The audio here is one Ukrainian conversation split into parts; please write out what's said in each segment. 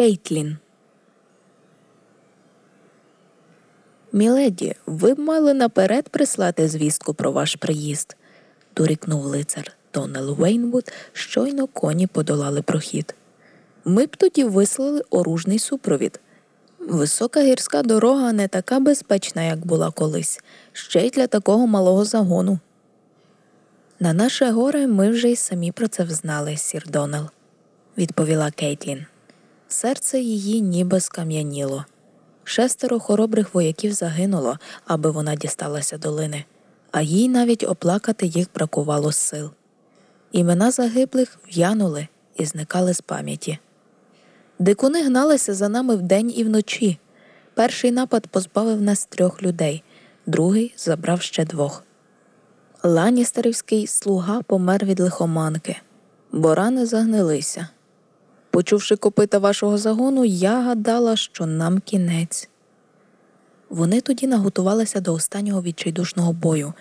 Кейтлін. Міледі, ви б мали наперед прислати звістку про ваш приїзд, дорікнув лицар Донел Вейнвуд, щойно коні подолали прохід. Ми б тоді вислали оружний супровід. Висока гірська дорога не така безпечна, як була колись, ще й для такого малого загону. На наше горе ми вже й самі про це взнали, сір Донел, відповіла Кейтлін. Серце її ніби скам'яніло. Шестеро хоробрих вояків загинуло, аби вона дісталася долини, а їй навіть оплакати їх бракувало сил. Імена загиблих в'янули і зникали з пам'яті. Дикуни гналися за нами вдень і вночі. Перший напад позбавив нас трьох людей, другий забрав ще двох. Ланістерівський слуга помер від лихоманки, бо рани загнилися. Почувши копита вашого загону, я гадала, що нам кінець. Вони тоді наготувалися до останнього відчайдушного бою,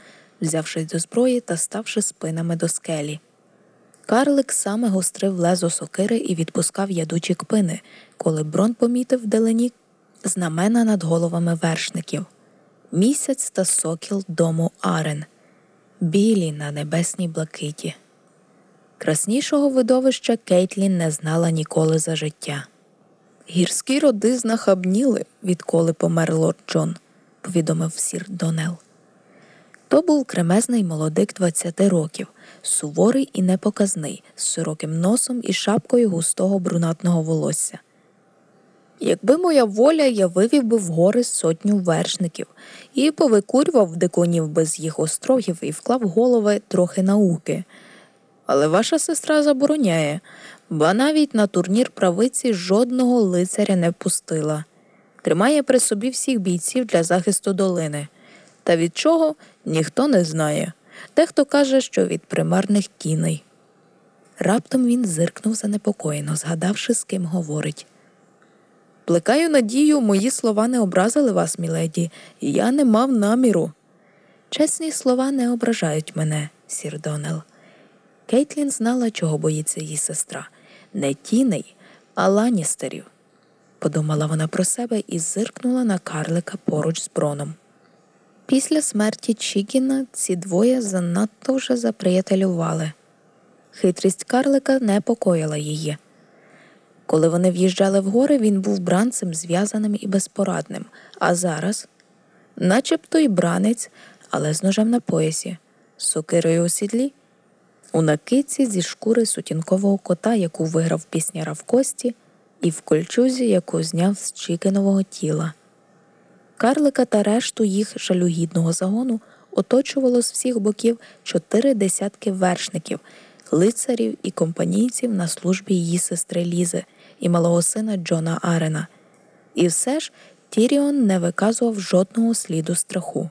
взявшись до зброї та ставши спинами до скелі. Карлик саме гострив лезо сокири і відпускав ядучі кпини, коли брон помітив вдалині знамена над головами вершників місяць та сокіл дому Арен, білі на небесній блакиті. Краснішого видовища Кейтлін не знала ніколи за життя. Гірські роди знахабніли, відколи помер лорд Джон, повідомив сір Донел. То був кремезний молодик 20 років, суворий і непоказний, з широким носом і шапкою густого брунатного волосся. Якби моя воля, я вивів би в гори сотню вершників і повикурював дикунів без їх острогів і вклав голови трохи науки. Але ваша сестра забороняє, ба навіть на турнір правиці жодного лицаря не пустила. Тримає при собі всіх бійців для захисту долини. Та від чого ніхто не знає. Дехто каже, що від примарних тіней. Раптом він зиркнув занепокоєно, згадавши, з ким говорить. Плекаю надію, мої слова не образили вас, міледі, і я не мав наміру. Чесні слова не ображають мене, сір Донел. Кейтлін знала, чого боїться її сестра не тіней, а ланістерів. Подумала вона про себе і зиркнула на карлика поруч з броном. Після смерті Чікіна ці двоє занадто вже заприятелювали. Хитрість карлика не покоїла її. Коли вони в'їжджали в гори, він був бранцем зв'язаним і безпорадним, а зараз, начебто й бранець, але з ножем на поясі, сокирою у сідлі, у накиці зі шкури сутінкового кота, яку виграв пісняра в кості, і в кольчузі, яку зняв з Чікинового тіла. Карлика та решту їх жалюгідного загону оточувало з всіх боків чотири десятки вершників, лицарів і компанійців на службі її сестри Лізи і малого сина Джона Арена. І все ж Тіріон не виказував жодного сліду страху.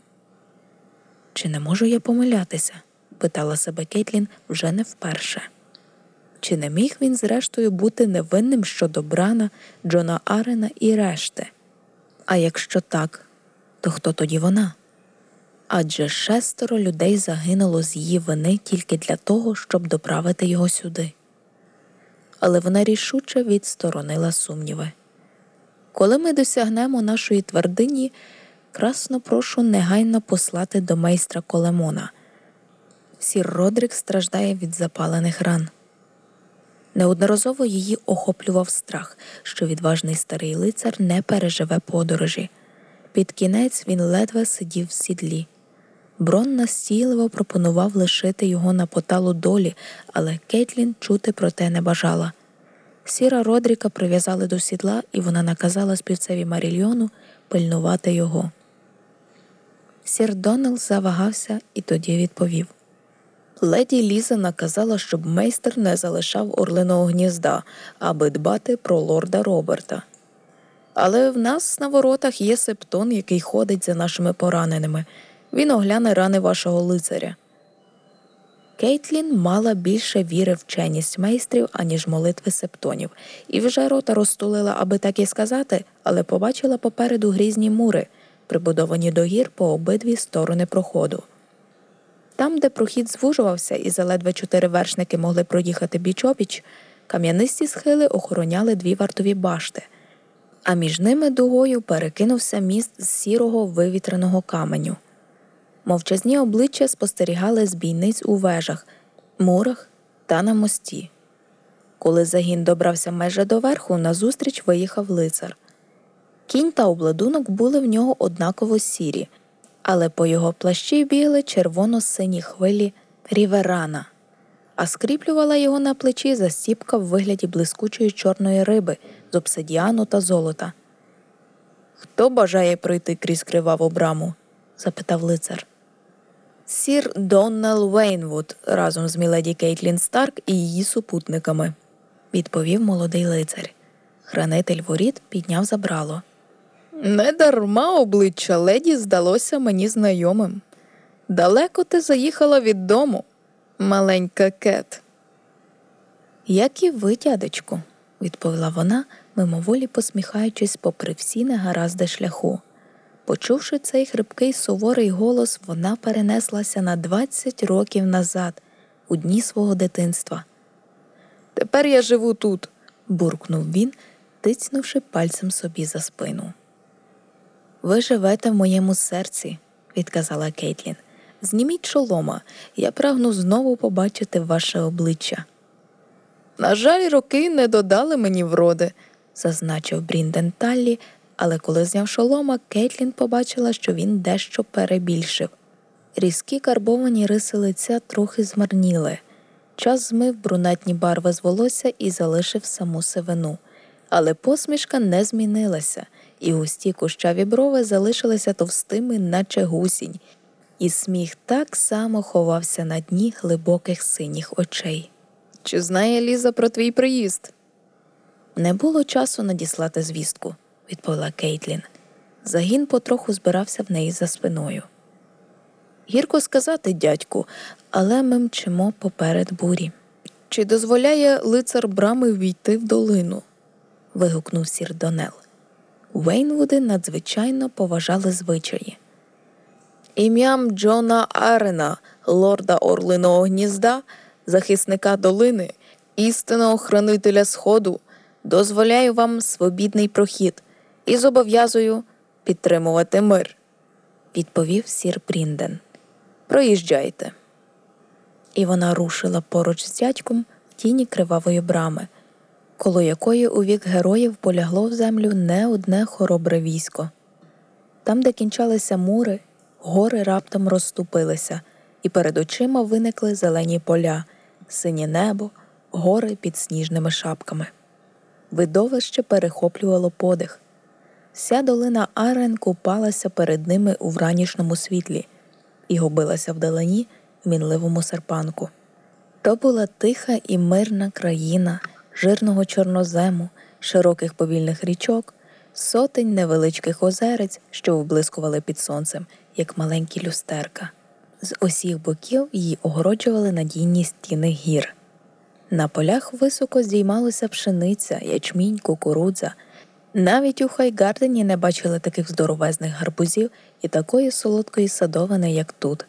Чи не можу я помилятися? Питала себе Кейтлін вже не вперше. Чи не міг він, зрештою, бути невинним щодо Брана, Джона Арена і решти? А якщо так, то хто тоді вона? Адже шестеро людей загинуло з її вини тільки для того, щоб доправити його сюди. Але вона рішуче відсторонила сумніви. Коли ми досягнемо нашої твердині, красно прошу негайно послати до майстра Колемона. Сір Родрик страждає від запалених ран. Неодноразово її охоплював страх, що відважний старий лицар не переживе подорожі. Під кінець він ледве сидів в сідлі. Брон настійливо пропонував лишити його на поталу долі, але Кейтлін чути про те не бажала. Сіра Родріка прив'язали до сідла, і вона наказала співцеві Марільйону пильнувати його. Сір Донел завагався і тоді відповів Леді Ліза наказала, щоб майстер не залишав орлиного гнізда, аби дбати про лорда Роберта. Але в нас на воротах є септон, який ходить за нашими пораненими. Він огляне рани вашого лицаря. Кейтлін мала більше віри в ченість майстрів, аніж молитви септонів, і вже рота розтулила, аби так і сказати, але побачила попереду грізні мури, прибудовані до гір по обидві сторони проходу. Там, де прохід звужувався і заледве чотири вершники могли проїхати біч обіч, Кам'янисті схили охороняли дві вартові башти, а між ними дугою перекинувся міст з сірого вивітреного каменю. Мовчазні обличчя спостерігали з бійниць у вежах, мурах та на мості. Коли загін добрався майже до верху, назустріч виїхав лицар. Кінь та обладунок були в нього однаково сірі, але по його плащі бігли червоно-сині хвилі Ріверана, а скріплювала його на плечі застіпка в вигляді блискучої чорної риби з обсидіану та золота. Хто бажає пройти крізь криваву браму? запитав лицар. Сір Доннел Вейнвуд разом з міледі Кейтлін Старк і її супутниками, відповів молодий лицар. Хранитель воріт підняв забрало. Недарма обличчя леді здалося мені знайомим. Далеко ти заїхала від дому, маленька кет. Як і ви, дядечку, відповіла вона, мимоволі посміхаючись попри всі негаразди шляху. Почувши цей хрипкий суворий голос, вона перенеслася на 20 років назад, у дні свого дитинства. Тепер я живу тут, буркнув він, тицнувши пальцем собі за спину. Ви живете в моєму серці, відказала Кейтлін. Зніміть шолома, я прагну знову побачити ваше обличчя. На жаль, роки не додали мені вроди, зазначив Брінден Таллі, але коли зняв шолома, Кейтлін побачила, що він дещо перебільшив. Різкі карбовані риси лиця трохи змарніли. Час змив брунатні барви з волосся і залишив саму сивину. Але посмішка не змінилася, і густі кущаві брови залишилися товстими, наче гусінь, і сміх так само ховався на дні глибоких синіх очей. Чи знає Ліза про твій приїзд? Не було часу надіслати звістку, відповіла Кейтлін. Загін потроху збирався в неї за спиною. Гірко сказати, дядьку, але ми мчимо поперед бурі. Чи дозволяє лицар брами війти в долину? вигукнув сір Донел. Вейнвуди надзвичайно поважали звичаї. Ім'ям Джона Арена, лорда Орлиного гнізда, захисника долини, істинного хранителя Сходу, дозволяю вам свобідний прохід і зобов'язую підтримувати мир, відповів сір Брінден. Проїжджайте. І вона рушила поруч з дядьком в тіні кривавої брами, коло якої у вік героїв полягло в землю не одне хоробре військо. Там, де кінчалися мури, гори раптом розступилися, і перед очима виникли зелені поля, синє небо, гори під сніжними шапками. Видовище перехоплювало подих. Вся долина Арен купалася перед ними у вранішньому світлі і губилася вдалині в мінливому серпанку. То була тиха і мирна країна жирного чорнозему, широких повільних річок, сотень невеличких озерець, що вблискували під сонцем, як маленькі люстерка. З усіх боків її огороджували надійні стіни гір. На полях високо здіймалася пшениця, ячмінь, кукурудза. Навіть у Хайгардені не бачили таких здоровезних гарбузів і такої солодкої садовини, як тут.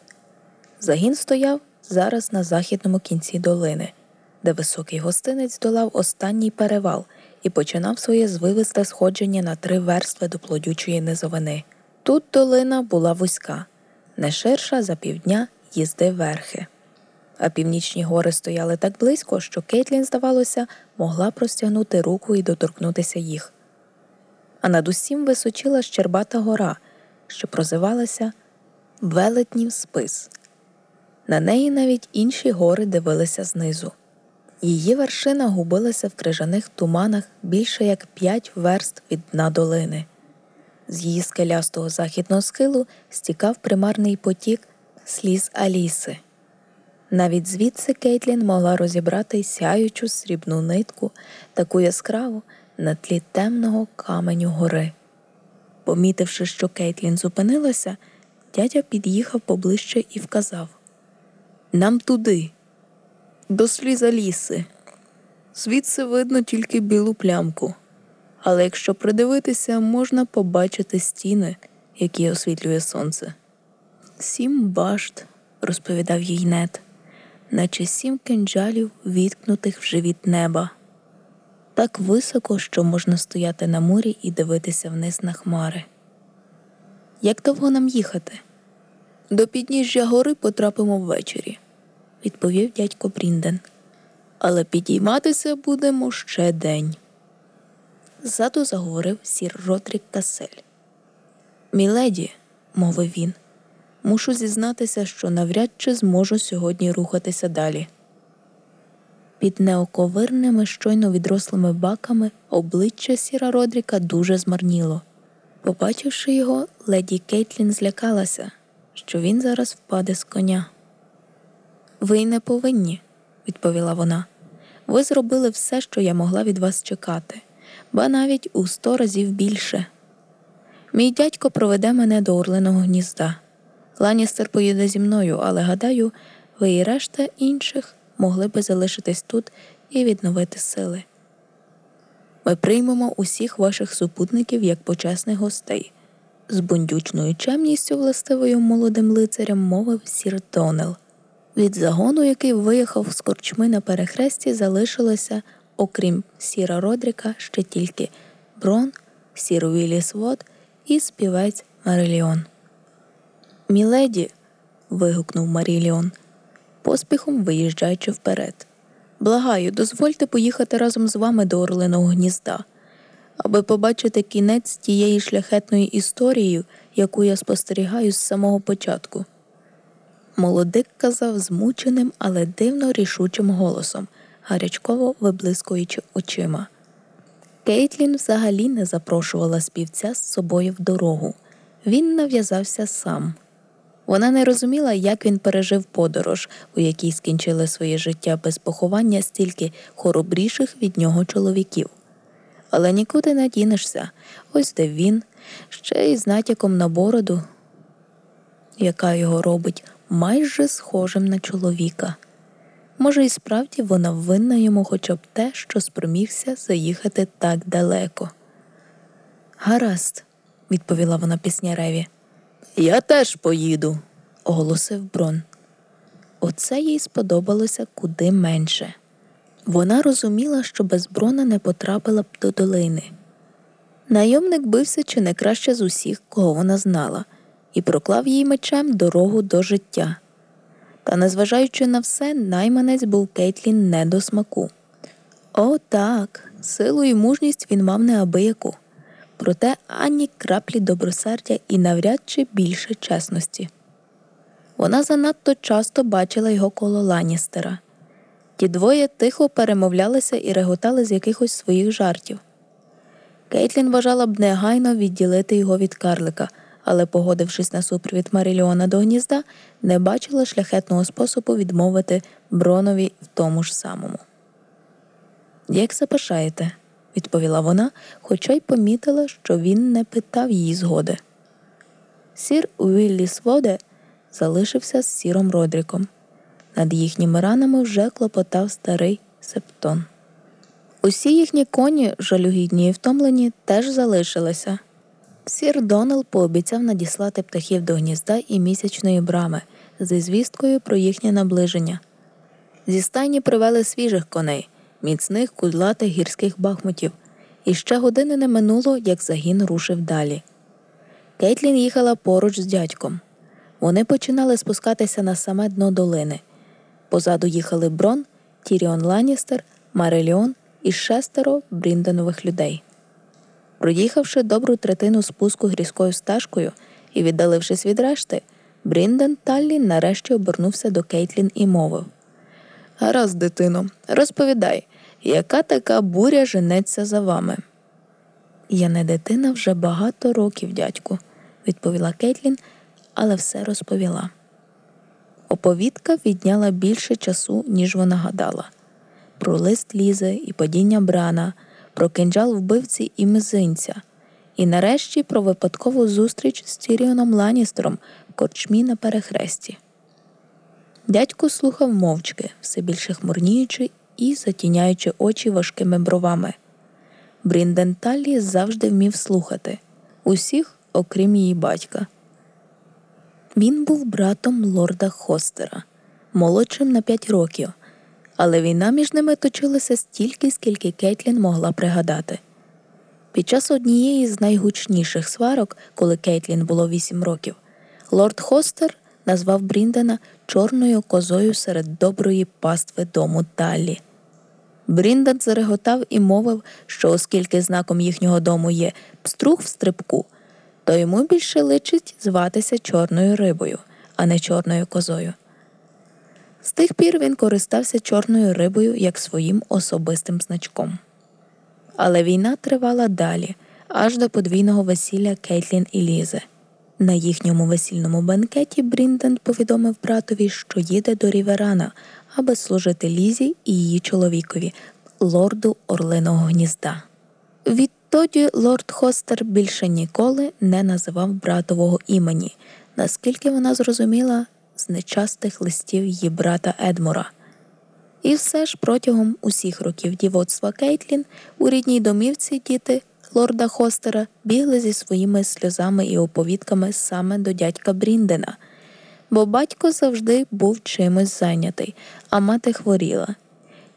Загін стояв зараз на західному кінці долини, де високий гостинець долав останній перевал і починав своє звивисте сходження на три верстви до плодючої низовини. Тут долина була вузька, не ширша за півдня їзди верхи. А північні гори стояли так близько, що Кейтлін, здавалося, могла простягнути руку і доторкнутися їх. А над усім височила Щербата гора, що прозивалася Велетнів спис. На неї навіть інші гори дивилися знизу. Її вершина губилася в крижаних туманах більше як п'ять верст від дна долини. З її скелястого західного схилу стікав примарний потік сліз Аліси. Навіть звідси Кейтлін могла розібрати сяючу срібну нитку, таку яскраву на тлі темного каменю гори. Помітивши, що Кейтлін зупинилася, дядя під'їхав поближче і вказав Нам туди, до сліза ліси. Звідси видно тільки білу плямку, але якщо придивитися, можна побачити стіни, які освітлює сонце. Сім башт, розповідав їй нет, наче сім кинджалів, відкнутих в живіт неба. так високо, що можна стояти на морі і дивитися вниз на хмари. Як довго нам їхати? До підніжжя гори потрапимо ввечері, відповів дядько Брінден. Але підійматися будемо ще день. Ззаду заговорив сір Родрік Касель. Міледі, мовив він, мушу зізнатися, що навряд чи зможу сьогодні рухатися далі. Під неоковирними, щойно відрослими баками обличчя сіра Родріка дуже змарніло. Побачивши його, леді Кейтлін злякалася, що він зараз впаде з коня. Ви й не повинні, відповіла вона. Ви зробили все, що я могла від вас чекати, ба навіть у сто разів більше. Мій дядько проведе мене до Орлиного гнізда. Ланістер поїде зі мною, але гадаю, ви і решта інших могли би залишитись тут і відновити сили. Ми приймемо усіх ваших супутників як почесних гостей. З бундючною чемністю властивою молодим лицарям мовив сір Донел. Від загону, який виїхав з корчми на перехресті, залишилося, окрім сіра Родріка, ще тільки Брон, сір Вілліс Вод і співець Мариліон. Міледі. вигукнув Маріліон, поспіхом виїжджаючи вперед. Благаю, дозвольте поїхати разом з вами до Орлиного гнізда, аби побачити кінець тієї шляхетної історії, яку я спостерігаю з самого початку. Молодик казав змученим, але дивно рішучим голосом, гарячково виблискуючи очима. Кейтлін взагалі не запрошувала співця з собою в дорогу. Він нав'язався сам. Вона не розуміла, як він пережив подорож, у якій скінчили своє життя без поховання стільки хоробріших від нього чоловіків. Але нікуди не дінешся, ось де він, ще й з натяком на бороду, яка його робить майже схожим на чоловіка. Може, і справді вона винна йому хоча б те, що спромігся заїхати так далеко. Гаразд, відповіла вона пісняреві. Я теж поїду, оголосив Брон. Оце їй сподобалося куди менше. Вона розуміла, що без брона не потрапила б до долини. Найомник бився чи не краще з усіх, кого вона знала, і проклав їй мечем дорогу до життя. Та, незважаючи на все, найманець був Кейтлін не до смаку. О, так, силу і мужність він мав неабияку проте ані краплі добросердя і навряд чи більше чесності. Вона занадто часто бачила його коло Ланістера. Ті двоє тихо перемовлялися і реготали з якихось своїх жартів. Кейтлін вважала б негайно відділити його від карлика, але, погодившись на супровід Маріліона до гнізда, не бачила шляхетного способу відмовити бронові в тому ж самому. Як запишаєте? відповіла вона, хоча й помітила, що він не питав її згоди. Сір Уіллі Своде залишився з сіром Родріком. Над їхніми ранами вже клопотав старий септон. Усі їхні коні, жалюгідні і втомлені, теж залишилися. Сір Донал пообіцяв надіслати птахів до гнізда і місячної брами зі звісткою про їхнє наближення. Зі стайні привели свіжих коней міцних кудлатих гірських бахмутів, і ще години не минуло, як загін рушив далі. Кейтлін їхала поруч з дядьком. Вони починали спускатися на саме дно долини. Позаду їхали Брон, Тіріон Ланністер, Мареліон і шестеро Брінденових людей. Проїхавши добру третину спуску грізкою стежкою і віддалившись від решти, Брінден Таллі нарешті обернувся до Кейтлін і мовив Гаразд, дитино, розповідай, яка така буря женеться за вами? Я не дитина вже багато років, дядьку, відповіла Кейтлін, але все розповіла. Оповідка відняла більше часу, ніж вона гадала про лист лізи і падіння брана, про кинджал вбивці і мизинця, і нарешті про випадкову зустріч з Тіріоном Ланістером в корчмі на перехресті. Дядько слухав мовчки, все більше хмурніючи і затіняючи очі важкими бровами. Брінден Таллі завжди вмів слухати усіх, окрім її батька. Він був братом лорда Хостера, молодшим на п'ять років, але війна між ними точилася стільки, скільки Кейтлін могла пригадати. Під час однієї з найгучніших сварок, коли Кейтлін було вісім років, лорд Хостер назвав Бріндена чорною козою серед доброї пастви дому Таллі. Брінден зареготав і мовив, що оскільки знаком їхнього дому є пструг в стрибку, то йому більше личить зватися чорною рибою, а не чорною козою. З тих пір він користався чорною рибою як своїм особистим значком. Але війна тривала далі, аж до подвійного весілля Кейтлін і Лізи. На їхньому весільному бенкеті Брінден повідомив братові, що їде до Ріверана, аби служити Лізі і її чоловікові, лорду Орлиного гнізда. Відтоді лорд Хостер більше ніколи не називав братового імені, наскільки вона зрозуміла з нечастих листів її брата Едмура. І все ж протягом усіх років дівоцтва Кейтлін у рідній домівці діти лорда Хостера бігли зі своїми сльозами і оповідками саме до дядька Бріндена, бо батько завжди був чимось зайнятий, а мати хворіла.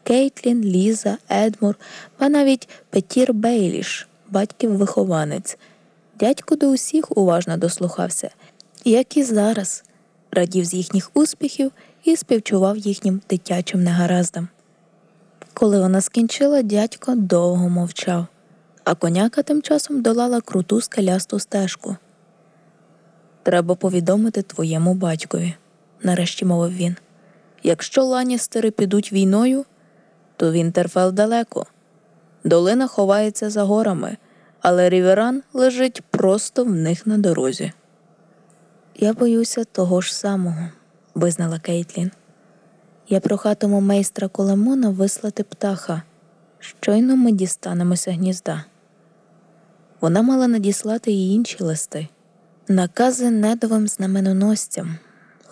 Кейтлін, Ліза, Едмур, ба навіть Петір Бейліш, батьків вихованець. Дядько до усіх уважно дослухався, як і зараз, радів з їхніх успіхів і співчував їхнім дитячим негараздам. Коли вона скінчила, дядько довго мовчав, а коняка тим часом долала круту скелясту стежку. Треба повідомити твоєму батькові, нарешті мовив він. Якщо ланістери підуть війною, то Вінтерфел далеко. Долина ховається за горами, але Ріверан лежить просто в них на дорозі. Я боюся того ж самого, визнала Кейтлін. Я прохатиму майстра Колемона вислати птаха. Щойно ми дістанемося гнізда. Вона мала надіслати й інші листи, накази недовим знаменоносцям,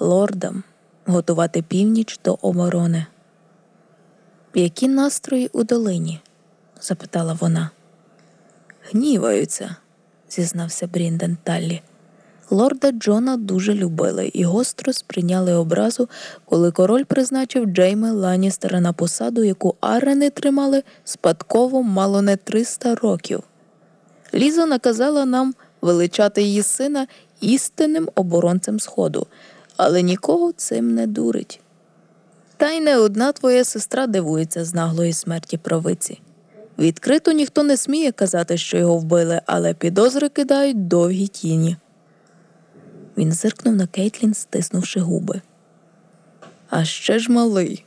лордам, готувати північ до оборони. Які настрої у долині? запитала вона. Гніваються, зізнався Брінден Таллі. Лорда Джона дуже любили і гостро сприйняли образу, коли король призначив Джейме Ланністера на посаду, яку Арени тримали спадково мало не 300 років. Ліза наказала нам величати її сина істинним оборонцем Сходу, але нікого цим не дурить. Та й не одна твоя сестра дивується з наглої смерті правиці. Відкрито ніхто не сміє казати, що його вбили, але підозри кидають довгі тіні. Він зиркнув на Кейтлін, стиснувши губи. А ще ж малий.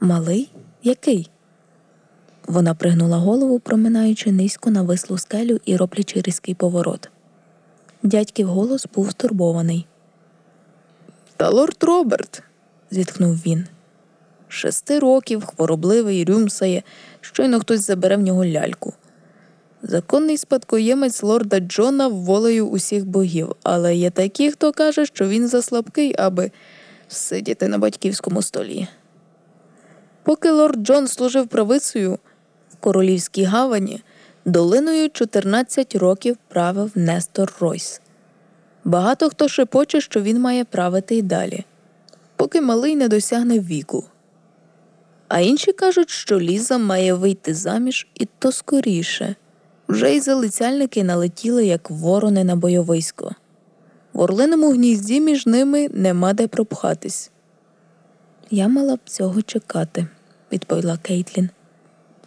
Малий? Який? Вона пригнула голову, проминаючи низько навислу скелю і роблячи різкий поворот. Дядьків голос був стурбований. Та лорд Роберт, зітхнув він. Шести років, хворобливий, рюмсає, щойно хтось забере в нього ляльку. Законний спадкоємець лорда Джона волею усіх богів, але є такі, хто каже, що він заслабкий, аби сидіти на батьківському столі. Поки лорд Джон служив правицею в королівській гавані, долиною 14 років правив Нестор Ройс. Багато хто шепоче, що він має правити й далі, поки малий не досягне віку. А інші кажуть, що Ліза має вийти заміж і то скоріше. Вже й залицяльники налетіли, як ворони на бойовисько. В орлиному гнізді між ними нема де пропхатись. Я мала б цього чекати, відповіла Кейтлін.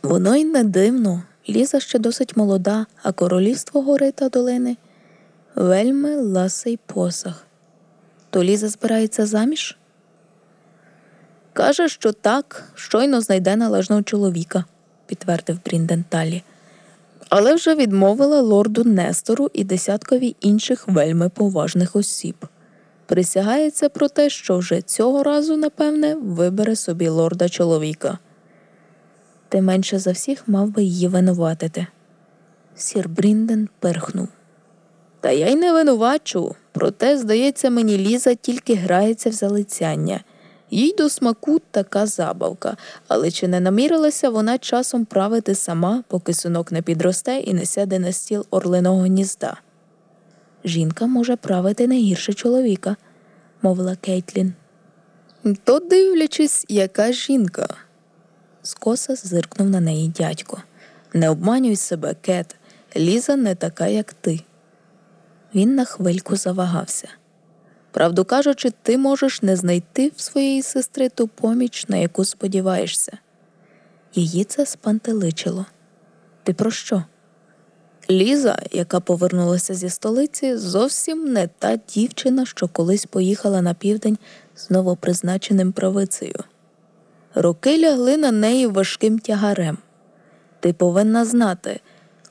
Воно й не дивно. Ліза ще досить молода, а королівство гори та долини вельми ласий посах. То Ліза збирається заміж? Каже, що так, щойно знайде належного чоловіка, підтвердив Брінден Талі але вже відмовила лорду Нестору і десяткові інших вельми поважних осіб. Присягається про те, що вже цього разу, напевне, вибере собі лорда чоловіка. Ти менше за всіх мав би її винуватити. Сір Брінден перхнув. Та я й не винувачу, проте, здається, мені Ліза тільки грається в залицяння. Їй до смаку така забавка, але чи не намірилася вона часом правити сама, поки синок не підросте і не сяде на стіл орлиного гнізда? Жінка може правити не гірше чоловіка, мовила Кейтлін. То дивлячись, яка жінка. Скоса зиркнув на неї дядько. Не обманюй себе, Кет. Ліза не така, як ти. Він на хвильку завагався. Правду кажучи, ти можеш не знайти в своєї сестри ту поміч, на яку сподіваєшся. Її це спантеличило. Ти про що? Ліза, яка повернулася зі столиці, зовсім не та дівчина, що колись поїхала на південь з новопризначеним правицею. Роки лягли на неї важким тягарем. Ти повинна знати,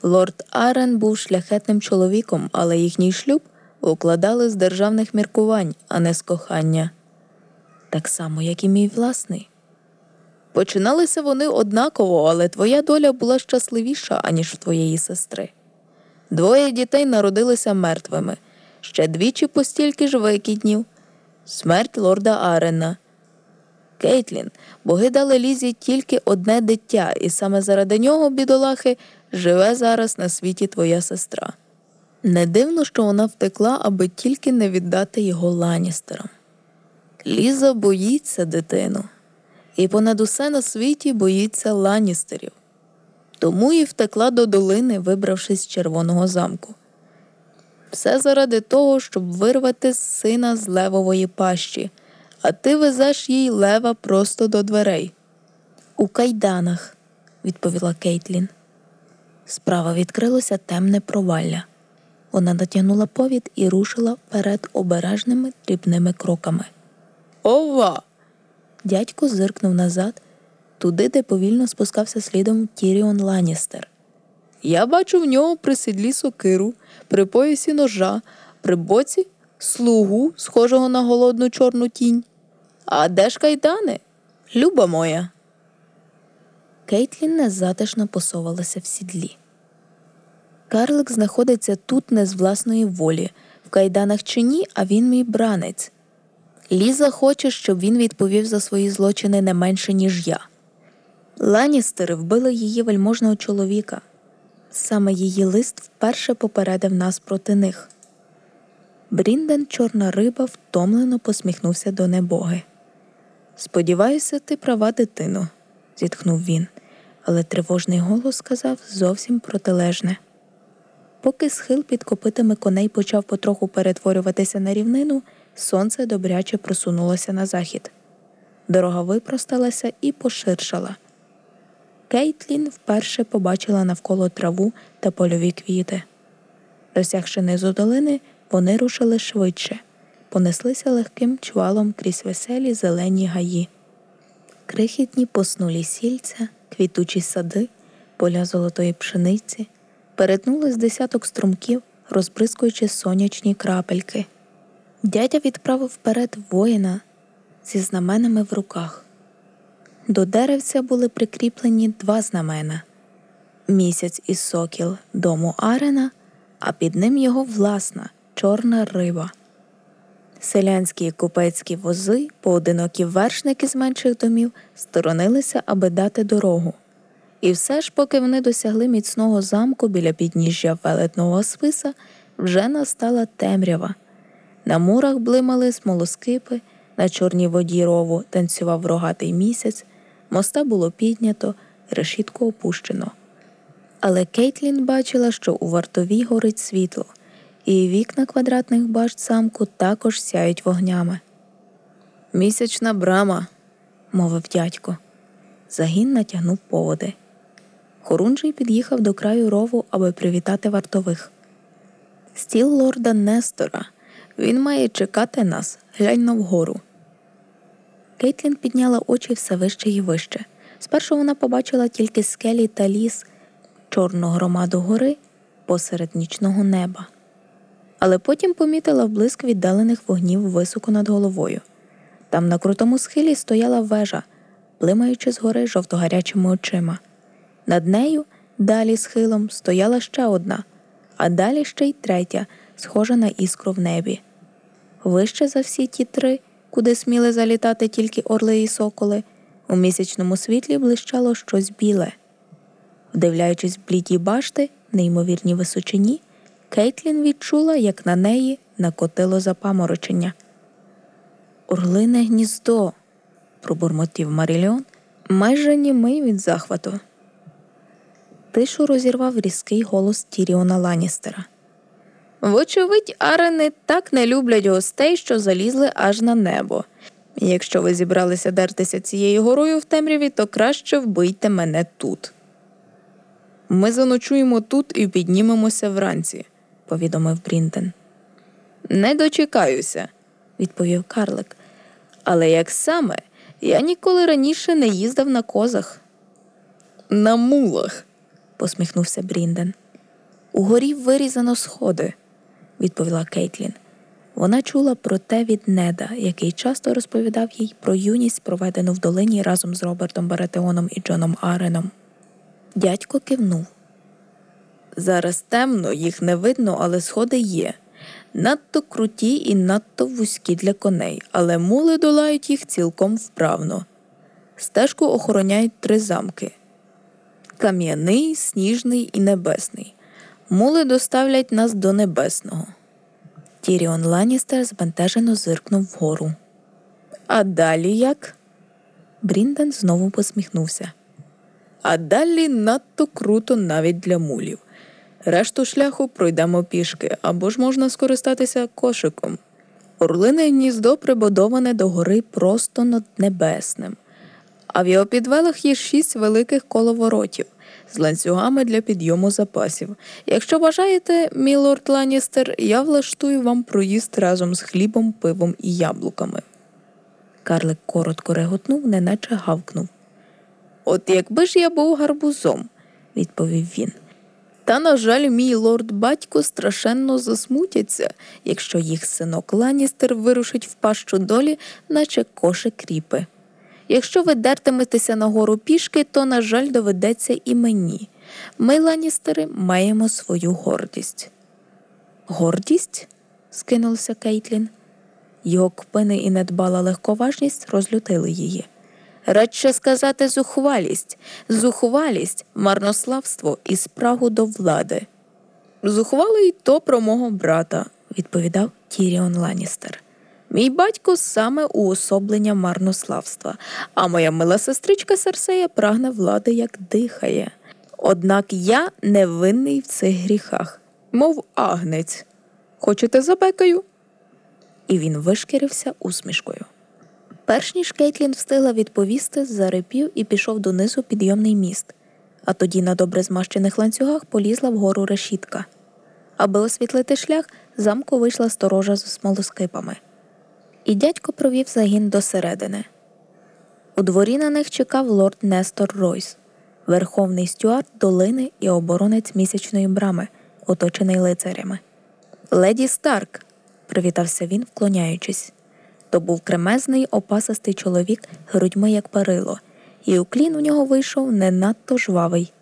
лорд Арен був шляхетним чоловіком, але їхній шлюб укладали з державних міркувань, а не з кохання. Так само, як і мій власний. Починалися вони однаково, але твоя доля була щасливіша, аніж в твоєї сестри. Двоє дітей народилися мертвими, ще двічі постільки ж викиднів. Смерть лорда Арена. Кейтлін, боги дали лізі тільки одне дитя, і саме заради нього, бідолахи, живе зараз на світі твоя сестра. Не дивно, що вона втекла, аби тільки не віддати його ланістерам. Ліза боїться дитину, і понад усе на світі боїться ланістерів. Тому і втекла до долини, вибравшись з червоного замку. Все заради того, щоб вирвати сина з левової пащі, а ти везеш їй лева просто до дверей. У кайданах, відповіла Кейтлін. Справа відкрилося темне провалля. Вона натягнула повід і рушила вперед обережними дрібними кроками. Ова! Дядько зиркнув назад, туди, де повільно спускався слідом Тіріон Ланістер. Я бачу в нього при сідлі сокиру, при поясі ножа, при боці слугу, схожого на голодну чорну тінь. А де ж кайдани? Люба моя. Кейтлін незатишно посовалася в сідлі. Карлик знаходиться тут не з власної волі, в кайданах чи ні, а він мій бранець. Ліза хоче, щоб він відповів за свої злочини не менше, ніж я. Ланістери вбили її вельможного чоловіка. Саме її лист вперше попередив нас проти них. Брінден, чорна риба, втомлено посміхнувся до небоги. Сподіваюся, ти права, дитино, зітхнув він, але тривожний голос сказав зовсім протилежне. Поки схил під копитами коней почав потроху перетворюватися на рівнину, сонце добряче просунулося на захід. Дорога випросталася і поширшала. Кейтлін вперше побачила навколо траву та польові квіти. Досягши низу долини, вони рушили швидше, понеслися легким чвалом крізь веселі зелені гаї. Крихітні поснулі сільця, квітучі сади, поля золотої пшениці, перетнули з десяток струмків, розбризкуючи сонячні крапельки. Дядя відправив вперед воїна зі знаменами в руках. До деревця були прикріплені два знамена місяць і сокіл дому Арена, а під ним його власна чорна риба. Селянські і купецькі вози, поодинокі вершники з менших домів сторонилися, аби дати дорогу. І все ж, поки вони досягли міцного замку біля підніжжя велетного списа, вже настала темрява. На мурах блимали смолоскипи, на чорній воді рову танцював рогатий місяць, моста було піднято, решітку опущено. Але Кейтлін бачила, що у вартовій горить світло, і вікна квадратних башт замку також сяють вогнями. Місячна брама, мовив дядько. Загін натягнув поводи. Хорунжий під'їхав до краю рову, аби привітати вартових. Стіл лорда Нестора. Він має чекати нас, глянь на вгору. Кейтлін підняла очі все вище і вище. Спершу вона побачила тільки скелі та ліс, чорну громаду гори посеред нічного неба. Але потім помітила вблиск віддалених вогнів високо над головою. Там на крутому схилі стояла вежа, плимаючи згори жовтогарячими очима. Над нею, далі схилом, стояла ще одна, а далі ще й третя, схожа на іскру в небі. Вище за всі ті три, куди сміли залітати тільки орли і соколи, у місячному світлі блищало щось біле. Вдивляючись в бліді башти, неймовірній височині, Кейтлін відчула, як на неї накотило запаморочення. Орлине гніздо, пробурмотів Маріліон, майже німий від захвату. Тишу розірвав різкий голос Тіріона Ланністера. Вочевидь, арени так не люблять гостей, що залізли аж на небо. Якщо ви зібралися дертися цією горою в темряві, то краще вбийте мене тут. Ми заночуємо тут і піднімемося вранці, повідомив Брінден. Не дочекаюся, відповів Карлик. Але як саме, я ніколи раніше не їздив на козах. На мулах, посміхнувся Брінден. Угорі вирізано сходи, відповіла Кейтлін. Вона чула про те від неда, який часто розповідав їй про юність, проведену в долині разом з Робертом Баратеоном і Джоном Ареном. Дядько кивнув. Зараз темно, їх не видно, але сходи є. Надто круті і надто вузькі для коней, але мули долають їх цілком вправно. Стежку охороняють три замки кам'яний, сніжний і небесний. Мули доставлять нас до небесного. Тіріон Ланністер збентежено зиркнув вгору. А далі як? Брінден знову посміхнувся. А далі надто круто навіть для мулів. Решту шляху пройдемо пішки або ж можна скористатися кошиком. Орлине гніздо прибудоване до гори просто над небесним, а в його підвалах є шість великих коловоротів з ланцюгами для підйому запасів. Якщо бажаєте, мій лорд Ланністер, я влаштую вам проїзд разом з хлібом, пивом і яблуками. Карлик коротко реготнув, неначе гавкнув. От якби ж я був гарбузом, відповів він. Та, на жаль, мій лорд батько страшенно засмутяться, якщо їх синок Ланністер вирушить в пащу долі, наче кошик кріпи. Якщо ви дертиметеся на гору пішки, то, на жаль, доведеться і мені. Ми, Ланністери, маємо свою гордість. Гордість? скинулася Кейтлін. Його кпини і недбала легковажність розлютили її. Радше сказати зухвалість, зухвалість, марнославство і спрагу до влади. Зухвалий то про мого брата, відповідав Тіріон Ланністер. Мій батько саме уособлення марнославства, а моя мила сестричка Серсея прагне влади, як дихає. Однак я невинний в цих гріхах, мов агнець. Хочете забекаю? І він вишкірився усмішкою. Перш ніж Кейтлін встигла відповісти, зарипів і пішов донизу підйомний міст, а тоді на добре змащених ланцюгах полізла вгору решітка. Аби освітлити шлях, замку вийшла сторожа з смолоскипами. І дядько провів загін до середини. У дворі на них чекав лорд Нестор Ройс, верховний стюард долини і оборонець місячної брами, оточений лицарями. Леді Старк, привітався він, вклоняючись. То був кремезний опасистий чоловік грудьми, як парило, і уклін у нього вийшов не надто жвавий.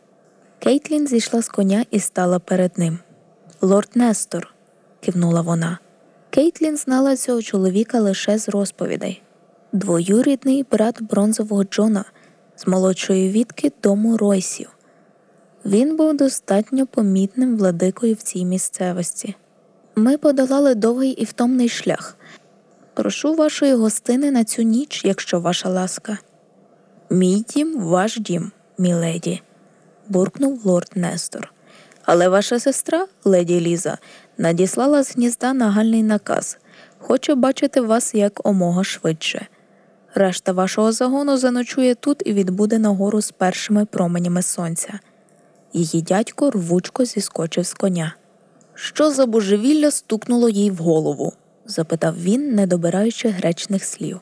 Кейтлін зійшла з коня і стала перед ним. Лорд Нестор, кивнула вона. Кейтлін знала цього чоловіка лише з розповідей двоюрідний брат бронзового Джона з молодшої відки дому Ройсів. Він був достатньо помітним владикою в цій місцевості. Ми подолали довгий і втомний шлях. Прошу вашої гостини на цю ніч, якщо ваша ласка. Мій дім, ваш дім, міледі, буркнув лорд Нестор. Але ваша сестра, леді Ліза, надіслала з гнізда нагальний наказ хоче бачити вас як омога швидше. Решта вашого загону заночує тут і відбуде нагору з першими променями сонця. Її дядько рвучко зіскочив з коня. Що за божевілля стукнуло їй в голову? запитав він, не добираючи гречних слів.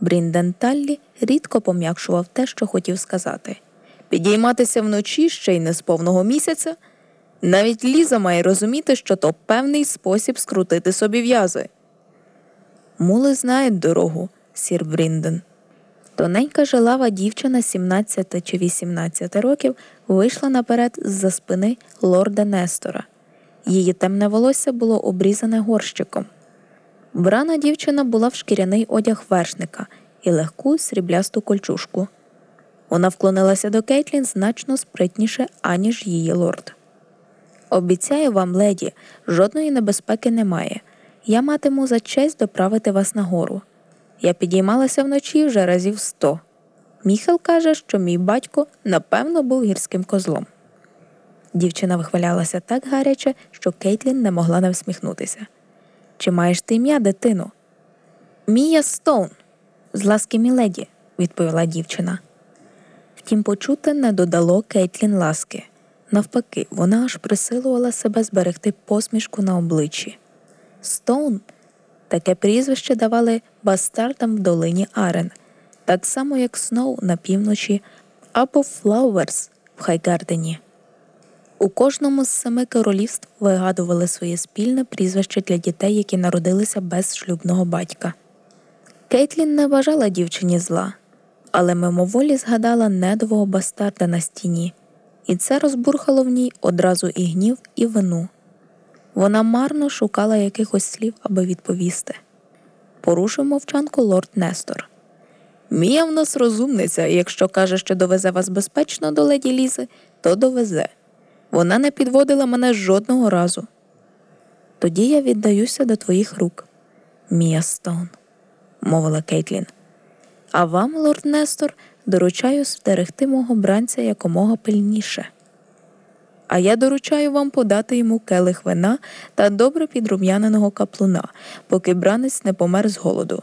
Брінден Таллі рідко пом'якшував те, що хотів сказати. Підійматися вночі ще й не з повного місяця. Навіть Ліза має розуміти, що то певний спосіб скрутити собі в'язи. Мули знають дорогу, сір Брінден. Тоненька жилава дівчина 17 чи 18 років вийшла наперед з-за спини лорда Нестора. Її темне волосся було обрізане горщиком. Брана дівчина була в шкіряний одяг вершника і легку сріблясту кольчушку. Вона вклонилася до Кейтлін значно спритніше, аніж її лорд. Обіцяю вам, леді, жодної небезпеки немає. Я матиму за честь доправити вас нагору. Я підіймалася вночі вже разів сто. Міхал каже, що мій батько напевно був гірським козлом. Дівчина вихвалялася так гаряче, що Кейтлін не могла не всміхнутися. Чи маєш ти ім'я, дитино? Мія Стоун, з ласки міледі, відповіла дівчина. Втім, почуте не додало Кейтлін ласки. Навпаки, вона аж присилувала себе зберегти посмішку на обличчі. Стоун таке прізвище давали бастардам в долині Арен, так само як Сноу на півночі або Флауерс в Хайгардені. У кожному з семи королівств вигадували своє спільне прізвище для дітей, які народилися без шлюбного батька. Кейтлін не бажала дівчині зла, але мимоволі згадала недового бастарда на стіні, і це розбурхало в ній одразу і гнів, і вину. Вона марно шукала якихось слів, аби відповісти. Порушив мовчанку лорд Нестор. Мія в нас розумниця, і якщо каже, що довезе вас безпечно до леді Лізи, то довезе. Вона не підводила мене жодного разу. Тоді я віддаюся до твоїх рук, Мія Стоун, мовила Кейтлін. А вам, лорд Нестор, доручаю стерегти мого бранця якомога пильніше. А я доручаю вам подати йому келих вина та добре підрум'яненого каплуна, поки бранець не помер з голоду,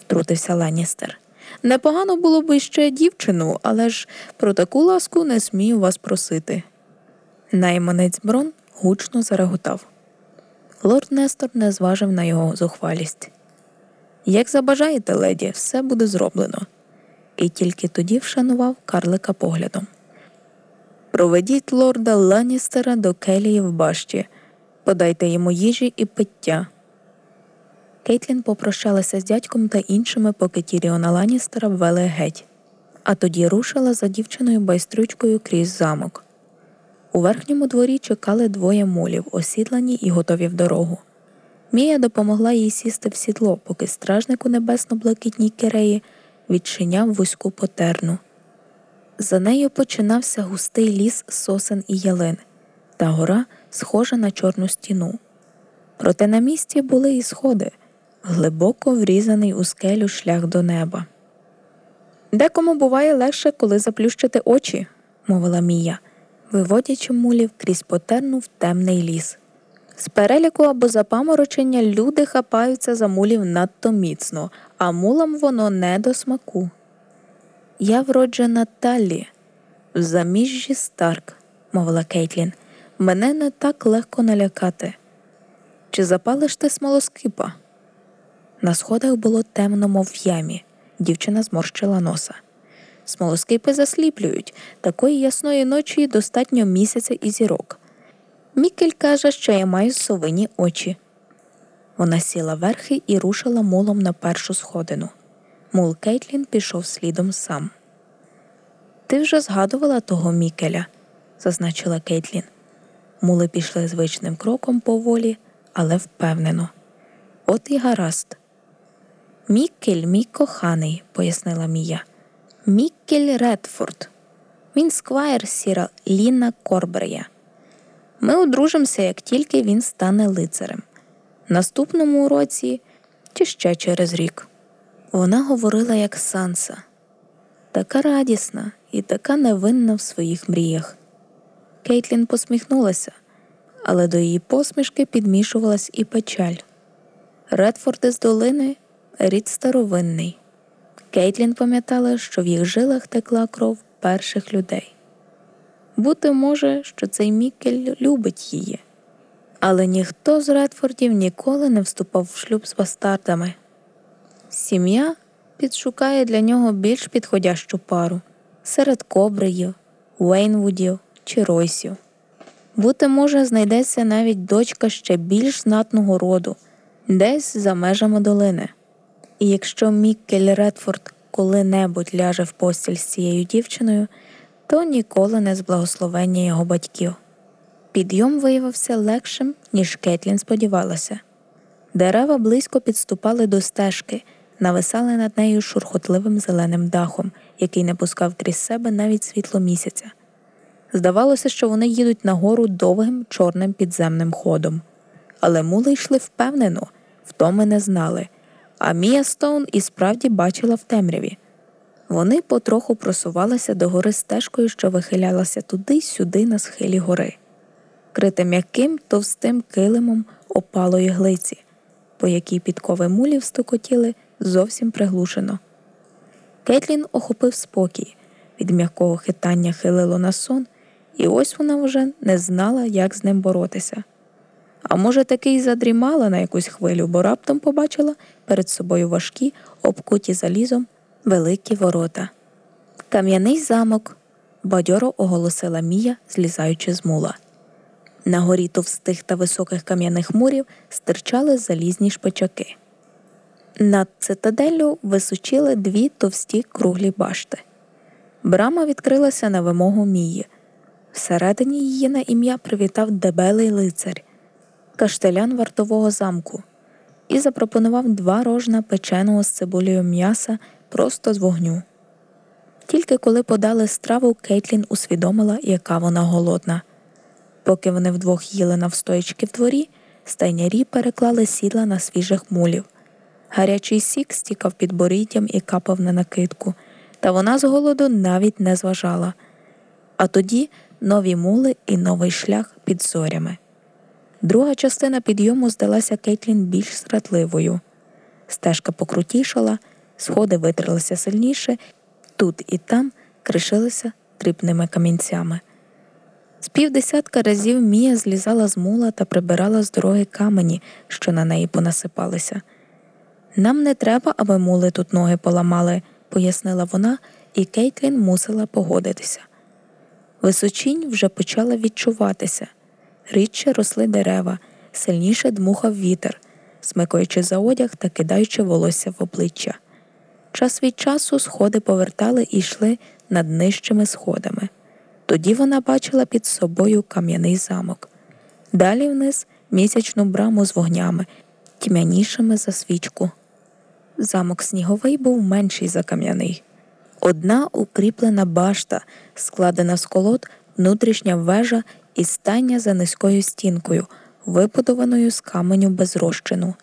втрутився Ланністер. Непогано було б іще дівчину, але ж про таку ласку не смію вас просити. Найманець Брон гучно зареготав. Лорд Нестор не зважив на його зухвалість. Як забажаєте, леді, все буде зроблено. І тільки тоді вшанував карлика поглядом. Проведіть лорда Ланністера до келії в башті, подайте йому їжі і пиття. Кейтлін попрощалася з дядьком та іншими, поки Тіріона Ланністера ввели геть, а тоді рушила за дівчиною байстрючкою крізь замок. У верхньому дворі чекали двоє молів, осідлані і готові в дорогу. Мія допомогла їй сісти в сідло, поки стражник у небесно-блакитній киреї відчиняв вузьку потерну. За нею починався густий ліс сосен і ялин, та гора схожа на чорну стіну. Проте на місці були і сходи, глибоко врізаний у скелю шлях до неба. Декому буває легше, коли заплющити очі, мовила Мія виводячи мулів крізь потерну в темний ліс. З переліку або запаморочення люди хапаються за мулів надто міцно, а мулам воно не до смаку. Я вроджена Таллі, в заміжжі Старк, мовила Кейтлін, мене не так легко налякати. Чи запалиш ти смолоскипа? На сходах було темно, мов в ямі. Дівчина зморщила носа. Смолоскипи засліплюють такої ясної ночі достатньо місяця і зірок. Мікель каже, що я маю совині очі. Вона сіла верхи і рушила мулом на першу сходину. Мул Кейтлін пішов слідом сам. Ти вже згадувала того Мікеля, зазначила Кейтлін. Мули пішли звичним кроком поволі, але впевнено. От і гаразд. Мікель, мій коханий, пояснила Мія. Міккель Редфорд. Він сквайр сіра Ліна Корбрея. Ми одружимося, як тільки він стане лицарем. Наступному році чи ще через рік. Вона говорила, як Санса, така радісна і така невинна в своїх мріях. Кейтлін посміхнулася, але до її посмішки підмішувалась і печаль. Редфорд із долини рід старовинний. Кейтлін пам'ятала, що в їх жилах текла кров перших людей. Бути може, що цей Мікель любить її, але ніхто з Редфордів ніколи не вступав в шлюб з бастардами. Сім'я підшукає для нього більш підходящу пару серед кобриїв, Уейнвудів чи Ройсів. Бути може, знайдеться навіть дочка ще більш знатного роду, десь за межами долини. І якщо Міккель Редфорд коли-небудь ляже в постіль з цією дівчиною, то ніколи не з благословення його батьків. Підйом виявився легшим, ніж Кетлін сподівалася. Дерева близько підступали до стежки, нависали над нею шурхотливим зеленим дахом, який не пускав крізь себе навіть світло місяця. Здавалося, що вони їдуть нагору довгим чорним підземним ходом, але мули йшли впевнено, втоми не знали а Мія Стоун і справді бачила в темряві. Вони потроху просувалися до гори стежкою, що вихилялася туди й сюди на схилі гори, крите м'яким товстим килимом опалої глиці, по якій підкови мулів стукотіли зовсім приглушено. Кетлін охопив спокій, від м'якого хитання хилило на сон, і ось вона вже не знала, як з ним боротися. А може, таки й задрімала на якусь хвилю, бо раптом побачила перед собою важкі, обкуті залізом великі ворота. Кам'яний замок, бадьоро оголосила Мія, злізаючи з мула. На горі товстих та високих кам'яних мурів стирчали залізні шпичаки. Над цитаделлю височили дві товсті круглі башти. Брама відкрилася на вимогу Мії. Всередині її на ім'я привітав дебелий лицар, каштелян вартового замку, і запропонував два рожна печеного з цибулею м'яса просто з вогню. Тільки коли подали страву, Кейтлін усвідомила, яка вона голодна. Поки вони вдвох їли навстоячки в дворі, стайнярі переклали сідла на свіжих мулів. Гарячий сік стікав під боріддям і капав на накидку, та вона з голоду навіть не зважала. А тоді нові мули і новий шлях під зорями. Друга частина підйому здалася Кейтлін більш зрадливою. Стежка покрутішала, сходи витрилися сильніше, тут і там кришилися дрібними камінцями. З півдесятка разів Мія злізала з мула та прибирала з дороги камені, що на неї понасипалися. Нам не треба, аби мули тут ноги поламали, пояснила вона, і Кейтлін мусила погодитися. Височінь вже почала відчуватися. Рідше росли дерева, сильніше дмухав вітер, смикаючи за одяг та кидаючи волосся в обличчя. Час від часу сходи повертали і йшли над нижчими сходами. Тоді вона бачила під собою кам'яний замок. Далі вниз місячну браму з вогнями, тьмянішими за свічку. Замок сніговий був менший за кам'яний. Одна укріплена башта, складена з колод, внутрішня вежа і стання за низькою стінкою, вибудованою з каменю без розчину.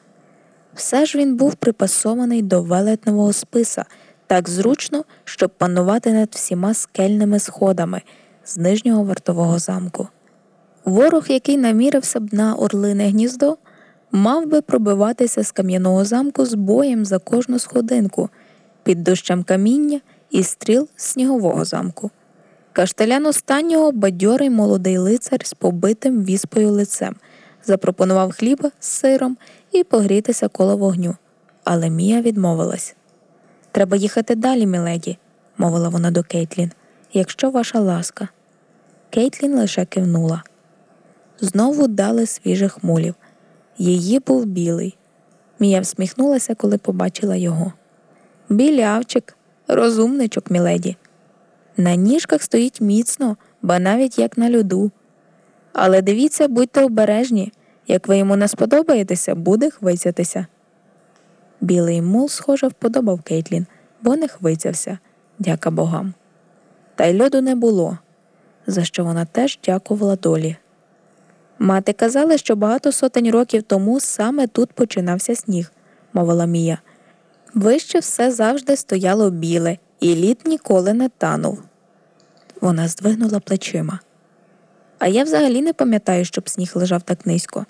Все ж він був припасований до велетнового списа так зручно, щоб панувати над всіма скельними сходами з нижнього вартового замку. Ворог, який намірився б на орлине гніздо, мав би пробиватися з кам'яного замку з боєм за кожну сходинку, під дощем каміння і стріл снігового замку. Каштелян останнього бадьорий молодий лицар з побитим віспою лицем, запропонував хліба з сиром і погрітися коло вогню. Але Мія відмовилась. Треба їхати далі, міледі, мовила вона до Кейтлін, якщо ваша ласка. Кейтлін лише кивнула. Знову дали свіжих мулів. Її був білий. Мія всміхнулася, коли побачила його. Білявчик, розумничок, міледі. На ніжках стоїть міцно, ба навіть як на льоду. Але дивіться, будьте обережні, як ви йому не сподобаєтеся, буде хвицятися. Білий мул, схоже, вподобав Кейтлін, бо не хвицявся, дяка богам. Та й льоду не було, за що вона теж дякувала долі. Мати казала, що багато сотень років тому саме тут починався сніг, мовила Мія. Вище все завжди стояло біле, і лід ніколи не танув. Вона здвигнула плечима. А я взагалі не пам'ятаю, щоб сніг лежав так низько.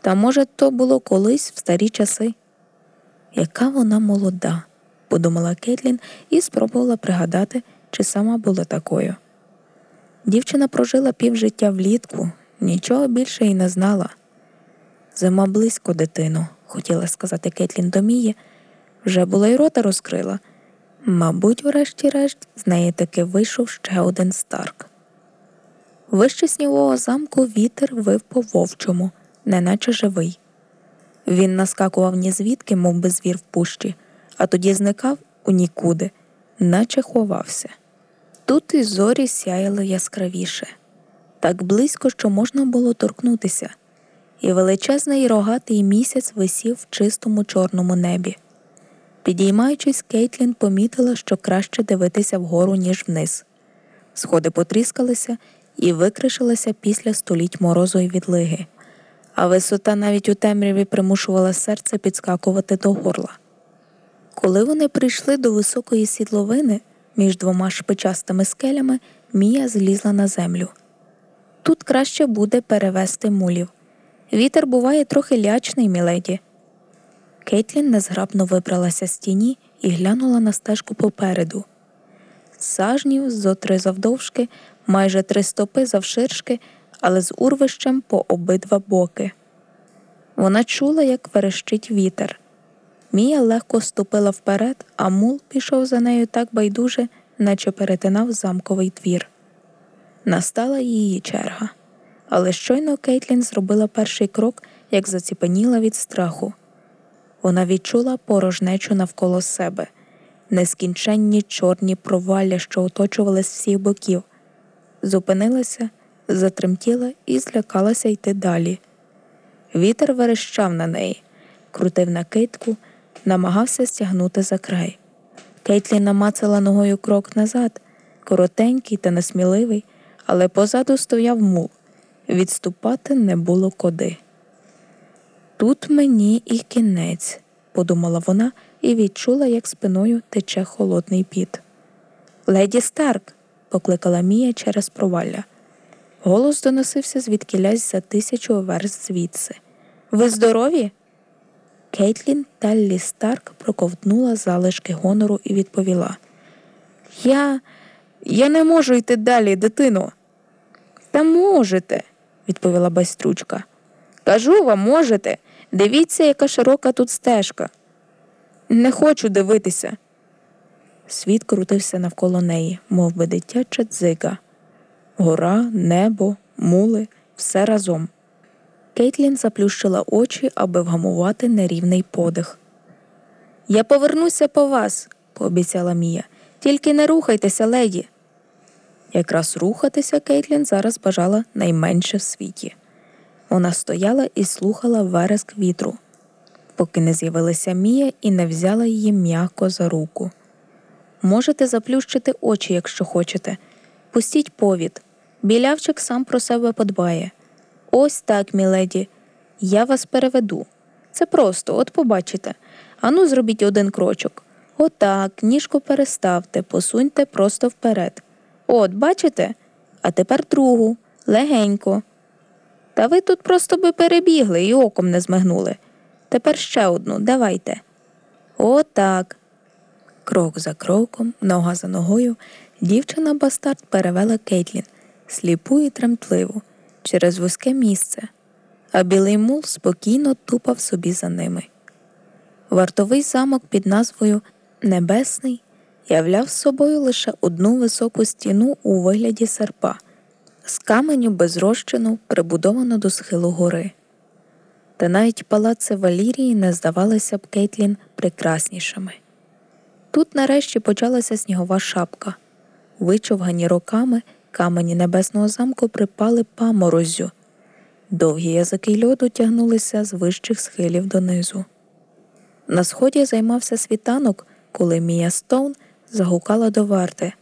Та, може, то було колись в старі часи. Яка вона молода, подумала Кетлін і спробувала пригадати, чи сама була такою. Дівчина прожила півжиття влітку, нічого більше й не знала. Зима близько, дитину, хотіла сказати Кетлін до Мії, вже була й рота розкрила. Мабуть, врешті-решт, з неї таки вийшов ще один старк. Вище снігового замку вітер вив по вовчому, неначе живий. Він наскакував ні звідки, мов би звір в пущі, а тоді зникав у нікуди, наче ховався. Тут і зорі сяяли яскравіше, так близько, що можна було торкнутися, і величезний рогатий місяць висів в чистому чорному небі. Підіймаючись, Кейтлін помітила, що краще дивитися вгору, ніж вниз. Сходи потріскалися і викришилися після століть морозу й відлиги, а висота навіть у темряві примушувала серце підскакувати до горла. Коли вони прийшли до високої сідловини між двома шпичастими скелями, Мія злізла на землю. Тут краще буде перевести мулів. Вітер буває трохи лячний, міледі. Кейтлін незграбно вибралася з тіні і глянула на стежку попереду. Сажнів зо три завдовжки, майже три стопи завширшки, але з урвищем по обидва боки. Вона чула, як верещить вітер. Мія легко ступила вперед, а мул пішов за нею так байдуже, наче перетинав замковий двір. Настала її черга. Але щойно Кейтлін зробила перший крок, як заціпеніла від страху. Вона відчула порожнечу навколо себе, нескінченні чорні провалля, що оточували з всіх боків, зупинилася, затремтіла і злякалася йти далі. Вітер верещав на неї, крутив накидку, намагався стягнути за край. Кейтлі намацала ногою крок назад, коротенький та несміливий, але позаду стояв мул. Відступати не було куди. Тут мені і кінець, подумала вона і відчула, як спиною тече холодний піт. Леді Старк, покликала Мія через провалля. Голос доносився звідкілясь за тисячу верст звідси. Ви здорові? Кейтлін Таллі Старк проковтнула залишки гонору і відповіла: Я я не можу йти далі, дитино. Та можете, відповіла байстручка. Кажу вам, можете. Дивіться, яка широка тут стежка. Не хочу дивитися. Світ крутився навколо неї, мов би дитяча дзига. Гора, небо, мули, все разом. Кейтлін заплющила очі, аби вгамувати нерівний подих. Я повернуся по вас, пообіцяла Мія. Тільки не рухайтеся, леді. Якраз рухатися Кейтлін зараз бажала найменше в світі. Вона стояла і слухала вереск вітру, поки не з'явилася Мія і не взяла її м'яко за руку. Можете заплющити очі, якщо хочете. Пустіть повід. Білявчик сам про себе подбає. Ось так, міледі, я вас переведу. Це просто, от побачите. Ану, зробіть один крочок. Отак, ніжку переставте, посуньте просто вперед. От, бачите? А тепер другу, легенько. Та ви тут просто би перебігли і оком не змигнули. Тепер ще одну, давайте. Отак. Крок за кроком, нога за ногою, дівчина бастард перевела Кейтлін, сліпу і тремтливу, через вузьке місце, а білий мул спокійно тупав собі за ними. Вартовий замок під назвою Небесний являв собою лише одну високу стіну у вигляді серпа, з каменю без розчину, прибудовано до схилу гори. Та навіть палаци Валірії не здавалися б Кейтлін прекраснішими. Тут нарешті почалася снігова шапка. Вичовгані роками камені небесного замку припали паморозю. Довгі язики льоду тягнулися з вищих схилів донизу. На сході займався світанок, коли Мія Стоун загукала до варти,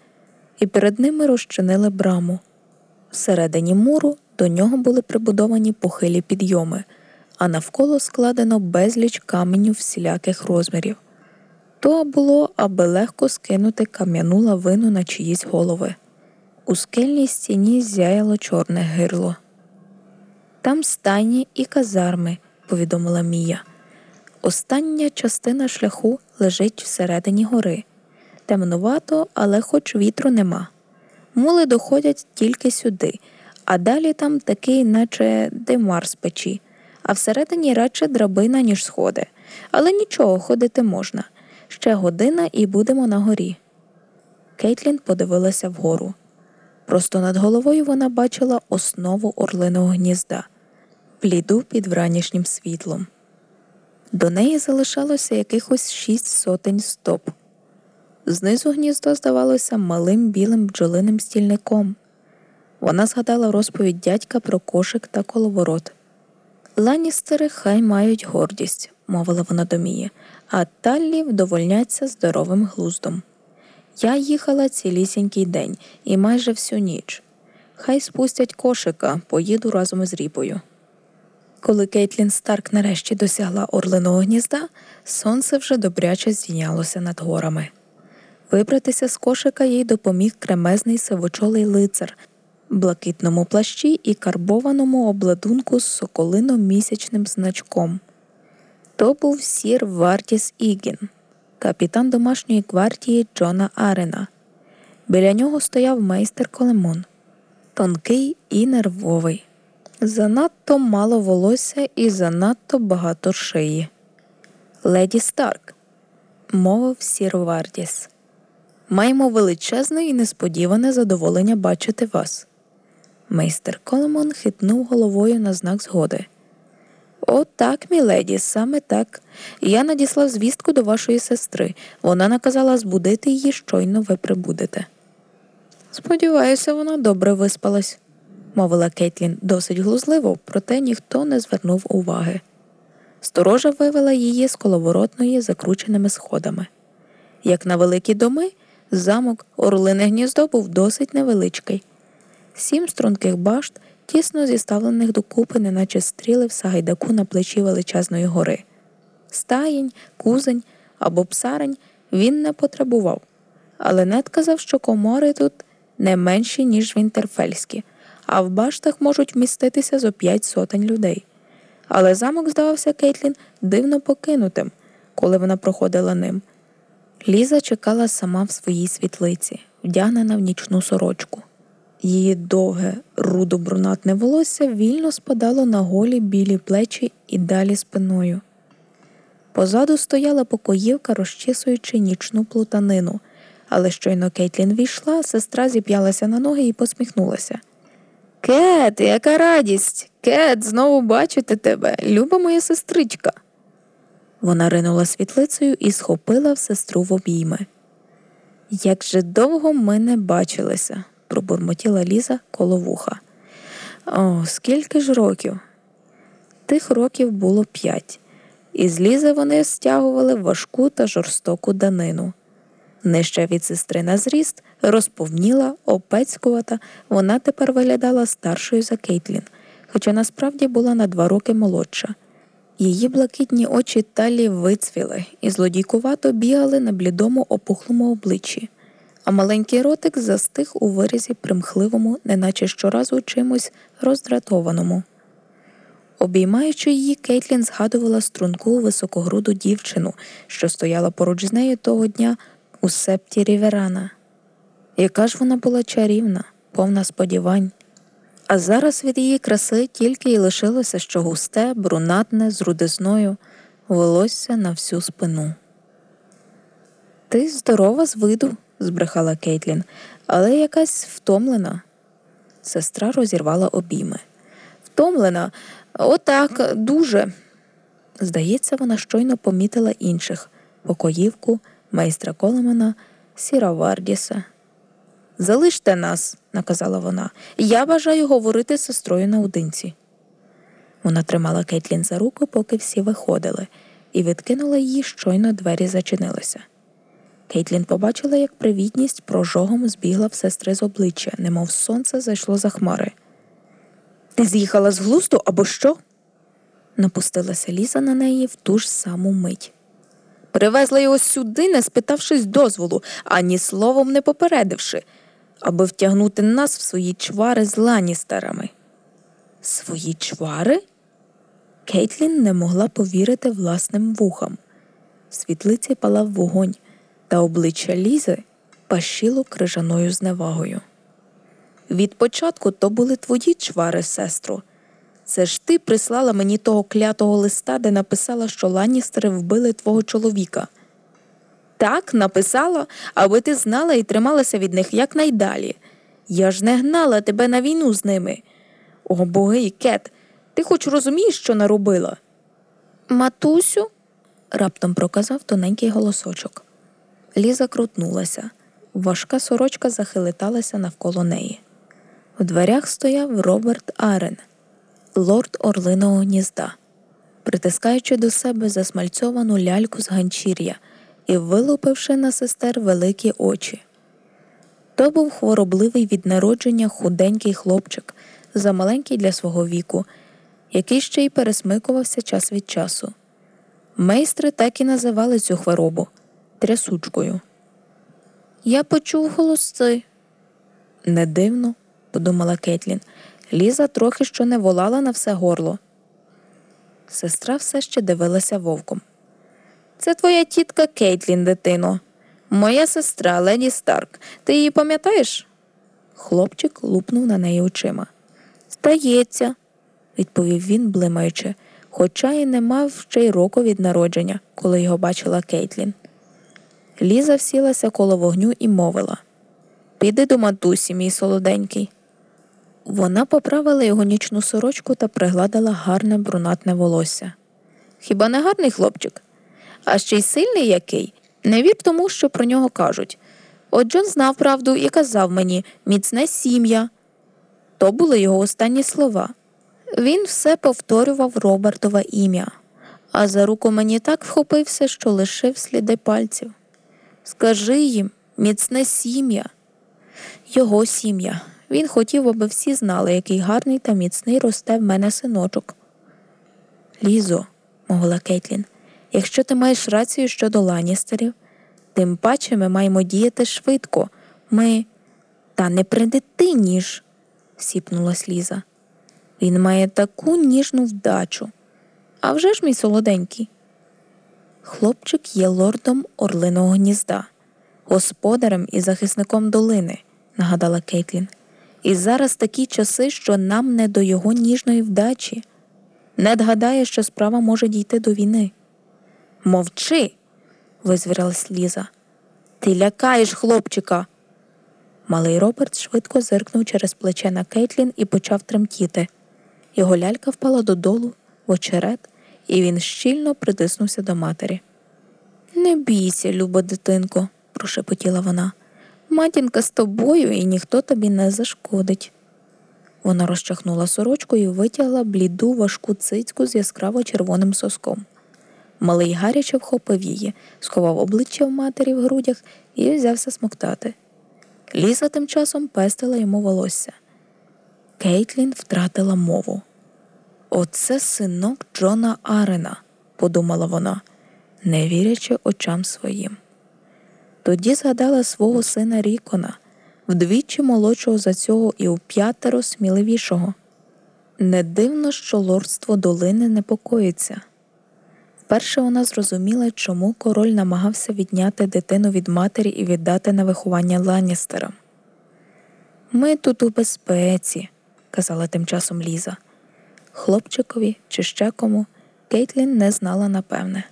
і перед ними розчинили браму. Всередині муру до нього були прибудовані похилі підйоми, а навколо складено безліч каменів всіляких розмірів. То було, аби легко скинути кам'яну лавину на чиїсь голови. У скельній стіні зяяло чорне гирло. Там стайні і казарми, повідомила Мія. Остання частина шляху лежить всередині гори. Темнувато, але хоч вітру нема. Мули доходять тільки сюди, а далі там такий, наче димар з печі, а всередині радше драбина, ніж сходи. Але нічого, ходити можна. Ще година і будемо на горі. Кейтлін подивилася вгору. Просто над головою вона бачила основу орлиного гнізда, пліду під вранішнім світлом. До неї залишалося якихось шість сотень стоп. Знизу гніздо здавалося малим білим бджолиним стільником. Вона згадала розповідь дядька про кошик та коловорот. Ланістери хай мають гордість, мовила вона до Мії, а Таллі вдовольняться здоровим глуздом. Я їхала цілісінький день і майже всю ніч. Хай спустять кошика, поїду разом із ріпою. Коли Кейтлін Старк нарешті досягла орлиного гнізда, сонце вже добряче здійнялося над горами. Вибратися з кошика їй допоміг кремезний сивочолий лицар, блакитному плащі і карбованому обладунку з соколино місячним значком. То був сір Вардіс Іген, капітан домашньої гвардії Джона Арена. Біля нього стояв майстер Колемон, тонкий і нервовий, занадто мало волосся і занадто багато шиї. Леді Старк, мовив сір Вардіс. Маємо величезне і несподіване задоволення бачити вас. Мейстер Колемон хитнув головою на знак згоди. «О, так, міледі, саме так. Я надіслав звістку до вашої сестри. Вона наказала збудити її, щойно ви прибудете. Сподіваюся, вона добре виспалась, мовила Кейтлін досить глузливо, проте ніхто не звернув уваги. Сторожа вивела її з коловоротної закрученими сходами. Як на великі доми, замок Орлине гніздо був досить невеличкий. Сім струнких башт, тісно зіставлених докупи, неначе стріли в сагайдаку на плечі величезної гори. Стаєнь, кузень або псарень він не потребував, але нед казав, що комори тут не менші, ніж в вінтерфельські, а в баштах можуть вміститися зо п'ять сотень людей. Але замок здавався Кейтлін дивно покинутим, коли вона проходила ним. Ліза чекала сама в своїй світлиці, вдягнена в нічну сорочку. Її довге, рудо брунатне волосся вільно спадало на голі білі плечі і далі спиною. Позаду стояла покоївка, розчісуючи нічну плутанину, але щойно Кейтлін війшла, сестра зіп'ялася на ноги і посміхнулася. Кет, яка радість! Кет, знову бачити тебе, люба моя сестричка. Вона ринула світлицею і схопила в сестру в обійми. Як же довго ми не бачилися, пробурмотіла Ліза коло вуха. О, скільки ж років? Тих років було п'ять, і з Лізи вони стягували важку та жорстоку данину. Нижча від сестри на зріст, розповніла, опецькувата, вона тепер виглядала старшою за Кейтлін, хоча насправді була на два роки молодша. Її блакитні очі талі вицвіли і злодійкувато бігали на блідому опухлому обличчі, а маленький ротик застиг у виразі примхливому, неначе щоразу чимось роздратованому. Обіймаючи її, Кейтлін згадувала струнку високогруду дівчину, що стояла поруч з нею того дня у септі Ріверана. Яка ж вона була чарівна, повна сподівань. А зараз від її краси тільки й лишилося що густе, брунатне, з рудизною, волосся на всю спину. Ти здорова з виду, збрехала Кейтлін, але якась втомлена. Сестра розірвала обійми. Втомлена, отак, дуже. Здається, вона щойно помітила інших покоївку, майстра Колемана, Сіра Вардіса. Залиште нас, наказала вона. Я бажаю говорити з сестрою наодинці. Вона тримала Кейтлін за руку, поки всі виходили, і відкинула її, щойно двері зачинилися. Кейтлін побачила, як привітність прожогом збігла в сестри з обличчя, немов сонце зайшло за хмари. Ти з'їхала з глусту або що? Напустилася Ліза на неї в ту ж саму мить. Привезла його сюди, не спитавшись дозволу, ані словом не попередивши аби втягнути нас в свої чвари з ланістерами. Свої чвари? Кейтлін не могла повірити власним вухам. В світлиці палав вогонь, та обличчя Лізи пащило крижаною зневагою. Від початку то були твої чвари, сестро. Це ж ти прислала мені того клятого листа, де написала, що ланістери вбили твого чоловіка. Так, написала, аби ти знала і трималася від них якнайдалі. Я ж не гнала тебе на війну з ними. О, боги, Кет, ти хоч розумієш, що наробила? Матусю, раптом проказав тоненький голосочок. Ліза крутнулася. Важка сорочка захилиталася навколо неї. В дверях стояв Роберт Арен, лорд Орлиного гнізда, притискаючи до себе засмальцьовану ляльку з ганчір'я і вилупивши на сестер великі очі. То був хворобливий від народження худенький хлопчик, замаленький для свого віку, який ще й пересмикувався час від часу. Майстри так і називали цю хворобу трясучкою. Я почув голоси. Не дивно, подумала Кетлін. Ліза трохи що не волала на все горло. Сестра все ще дивилася вовком. Це твоя тітка Кейтлін, дитино. Моя сестра Леді Старк. Ти її пам'ятаєш? Хлопчик лупнув на неї очима. Стається, відповів він, блимаючи, хоча й не мав ще й року від народження, коли його бачила Кейтлін. Ліза всілася коло вогню і мовила Піди до матусі, мій солоденький. Вона поправила його нічну сорочку та пригладила гарне брунатне волосся. Хіба не гарний хлопчик? А ще й сильний який? Не вір тому, що про нього кажуть. От Джон знав правду і казав мені міцне сім'я. То були його останні слова. Він все повторював Робертове ім'я, а за руку мені так вхопився, що лишив сліди пальців. Скажи їм, міцне сім'я. Його сім'я. Він хотів, аби всі знали, який гарний та міцний росте в мене синочок. Лізо, мовила Кейтлін, якщо ти маєш рацію щодо ланістерів, тим паче ми маємо діяти швидко. Ми. Та не при дитині ж, сіпнулась Ліза. Він має таку ніжну вдачу. А вже ж мій солоденький. Хлопчик є лордом Орлиного гнізда, господарем і захисником долини, нагадала Кейтлін. І зараз такі часи, що нам не до його ніжної вдачі. Нед гадає, що справа може дійти до війни. Мовчи, визвірилась Ліза. Ти лякаєш хлопчика. Малий Роберт швидко зиркнув через плече на Кейтлін і почав тремтіти. Його лялька впала додолу, в очерет, і він щільно притиснувся до матері. Не бійся, люба дитинко, прошепотіла вона. Матінка з тобою і ніхто тобі не зашкодить. Вона розчахнула сорочку і витягла бліду важку цицьку з яскраво червоним соском. Малий гаряче вхопив її, сховав обличчя в матері в грудях і взявся смоктати. Ліза тим часом пестила йому волосся. Кейтлін втратила мову. Оце синок Джона Арена, подумала вона, не вірячи очам своїм. Тоді згадала свого сина Рікона, вдвічі молодшого за цього і у п'ятеро сміливішого. Не дивно, що лордство долини непокоїться. Вперше вона зрозуміла, чому король намагався відняти дитину від матері і віддати на виховання Ланністерам. Ми тут у безпеці, казала тим часом Ліза. Хлопчикові чи ще кому Кейтлін не знала напевне.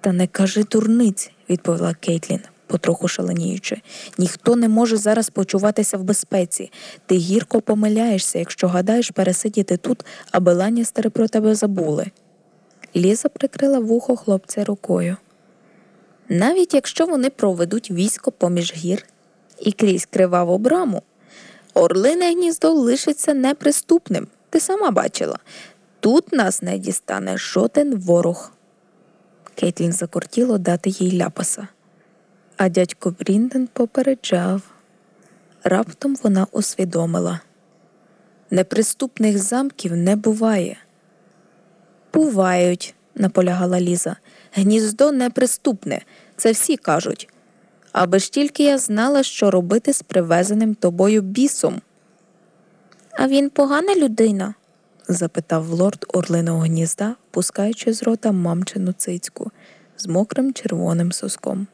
Та не кажи дурниць, відповіла Кейтлін, потроху шаленіючи. Ніхто не може зараз почуватися в безпеці. Ти гірко помиляєшся, якщо гадаєш пересидіти тут, аби ланістери про тебе забули. Ліза прикрила вухо хлопця рукою. Навіть якщо вони проведуть військо поміж гір і крізь криваву браму, орлине гніздо лишиться неприступним. Ти сама бачила. Тут нас не дістане жоден ворог. Кейтлін закортіло дати їй ляпаса. А дядько Брінден попереджав. Раптом вона усвідомила неприступних замків не буває. Бувають, наполягала Ліза. Гніздо неприступне, це всі кажуть. Аби ж тільки я знала, що робити з привезеним тобою бісом. А він погана людина? запитав лорд орлиного гнізда, пускаючи з рота мамчину цицьку з мокрим червоним соском.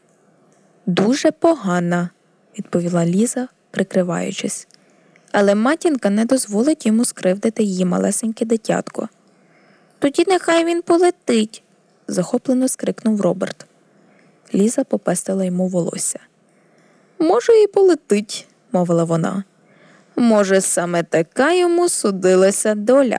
Дуже погана, відповіла Ліза, прикриваючись. Але матінка не дозволить йому скривдити її малесеньке дитятко. Тоді нехай він полетить, захоплено скрикнув Роберт. Ліза попестила йому волосся. Може, і полетить, мовила вона. Може, саме така йому судилася доля.